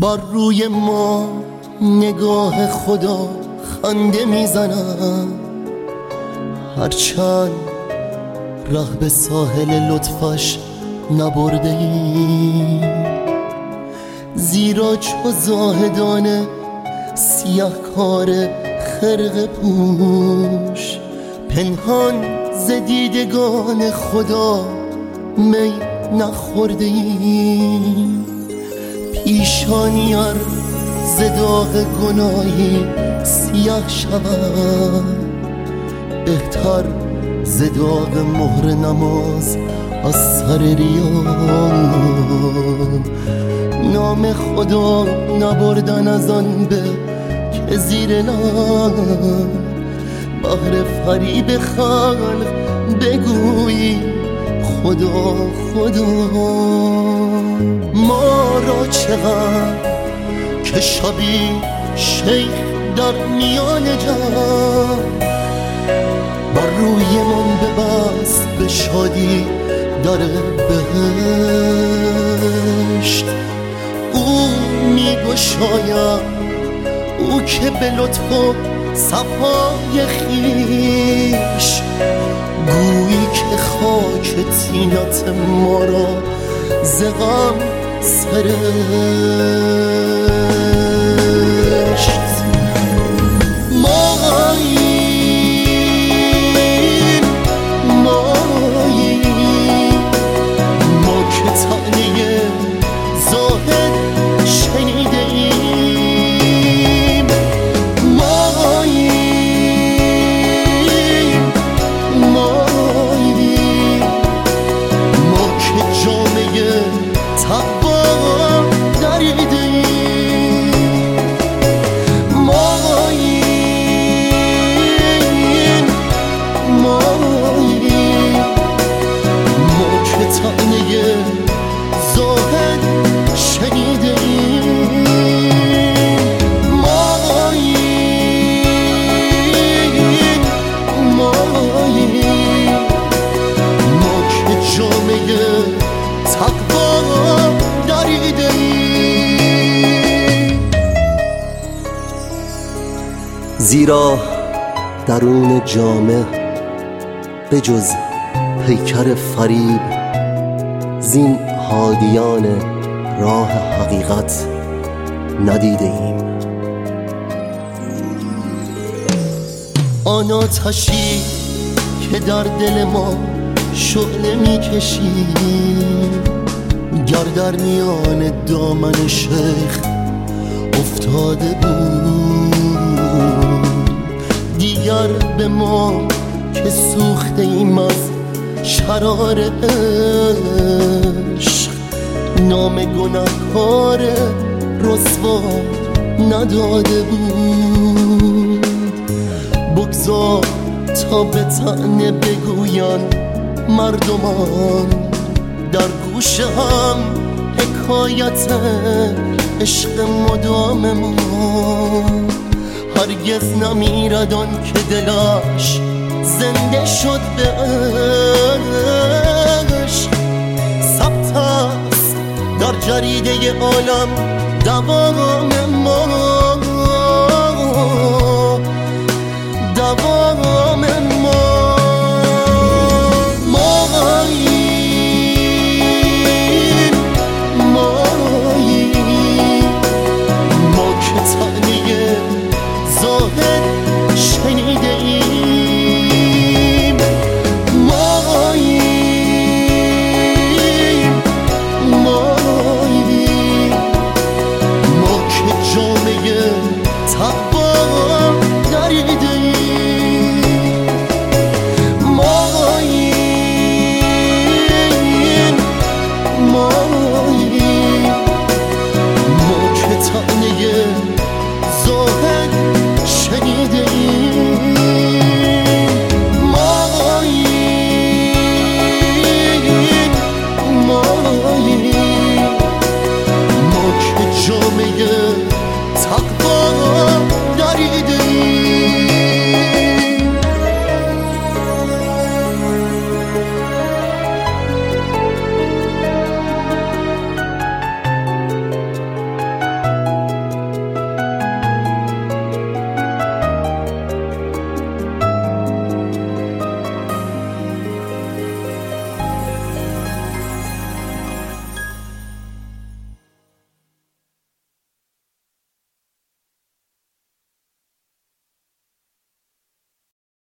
بر روی ما نگاه خدا خنده می‌زنم. هرچند ره به ساحل لطفش نبرده ای زیرا چو زاهدانه سیاه کار خرق پوش پنهان ز دیدگان خدا می نخورده ای پیشانیار ز داغ گناهی سیاه شود. بهتر ز داغ مهر نماز از سر ریا نام خدا نبردن از آن به که زیر لب بهر فریب خلق بگویی خدا خدا. ما را چقدر که شبی شیخ در میان جمع بر روی من ببست به شادی در بهشت. او میگشاید او که به لطف و صفای خیش. گویی که خاک تینات ما را زغم سرشت زیرا درون جامع به جز پیکر فریب زین هادیان راه حقیقت ندیده ایم. آن آتشی که در دل ما شعله می‌کشی گر در میان دامن شیخ افتاده بود. ما که سوخته ایم از شرار عشق. نام گناهکار رسوا نداده بود. بگذار تا به تنه بگوین مردمان. در گوش هم حکایت عشق مدام ما هرگز نمیرد آن که دلش زنده شد به عشق ثبت است در جریده عالم دوام